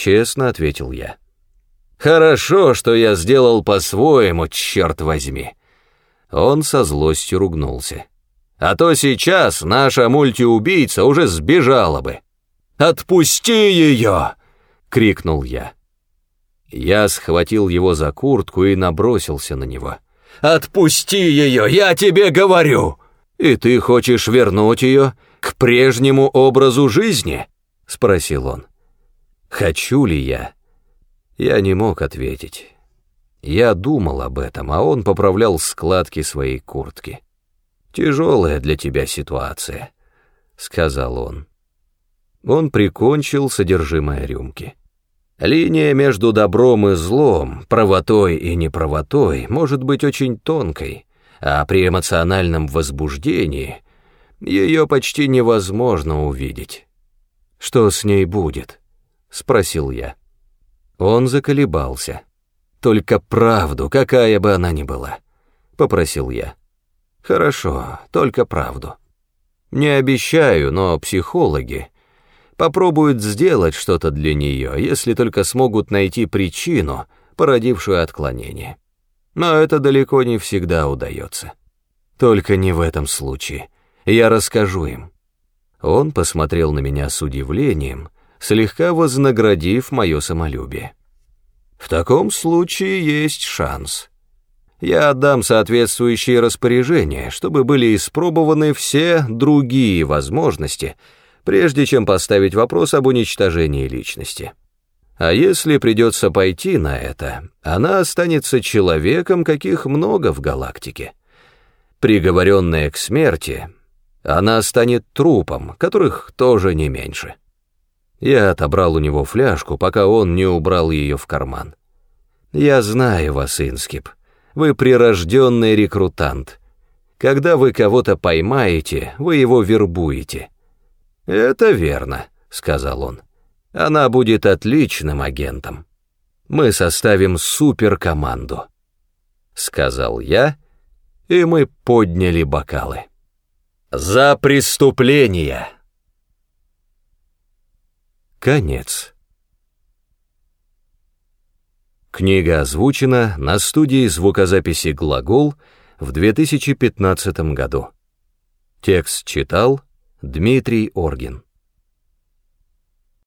честно ответил я. Хорошо, что я сделал по-своему, черт возьми. Он со злостью ругнулся. А то сейчас наша мультиубийца уже сбежала бы. «Отпусти ее!» — крикнул я. Я схватил его за куртку и набросился на него. «Отпусти ее, я тебе говорю!» «И ты хочешь вернуть ее к прежнему образу жизни?» — спросил он. «Хочу ли я?» Я не мог ответить. Я думал об этом, а он поправлял складки своей куртки. «Тяжелая для тебя ситуация», — сказал он. Он прикончил содержимое рюмки. Линия между добром и злом, правотой и неправотой может быть очень тонкой, а при эмоциональном возбуждении ее почти невозможно увидеть. «Что с ней будет?» — спросил я. Он заколебался. «Только правду, какая бы она ни была», — попросил я. «Хорошо, только правду. Не обещаю, но психологи попробуют сделать что-то для нее, если только смогут найти причину, породившую отклонение. Но это далеко не всегда удается. Только не в этом случае. Я расскажу им. Он посмотрел на меня с удивлением, слегка вознаградив мое самолюбие. В таком случае есть шанс. Я отдам соответствующие распоряжения, чтобы были испробованы все другие возможности — прежде чем поставить вопрос об уничтожении личности. А если придется пойти на это, она останется человеком, каких много в галактике. Приговоренная к смерти, она станет трупом, которых тоже не меньше. Я отобрал у него фляжку, пока он не убрал ее в карман. «Я знаю вас, Инскип. Вы прирожденный рекрутант. Когда вы кого-то поймаете, вы его вербуете. «Это верно», — сказал он. «Она будет отличным агентом. Мы составим суперкоманду», — сказал я, и мы подняли бокалы. «За преступление!» Конец. Книга озвучена на студии звукозаписи «Глагол» в 2015 году. Текст читал Дмитрий Оргин